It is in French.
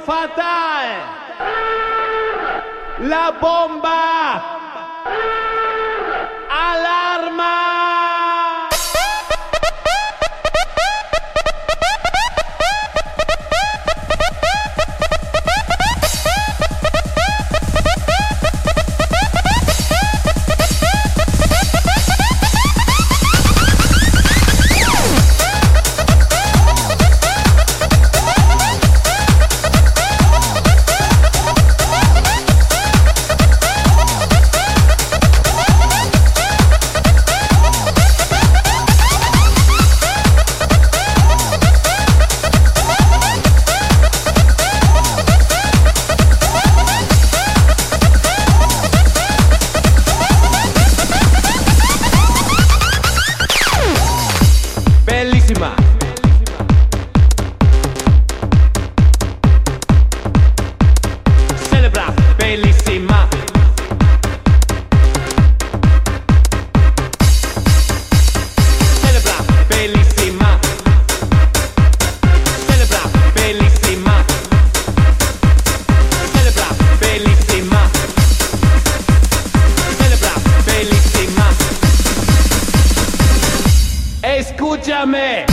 fatale. La bomba. La Escúchame.